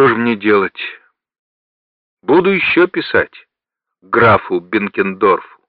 что же мне делать? Буду еще писать графу Бенкендорфу.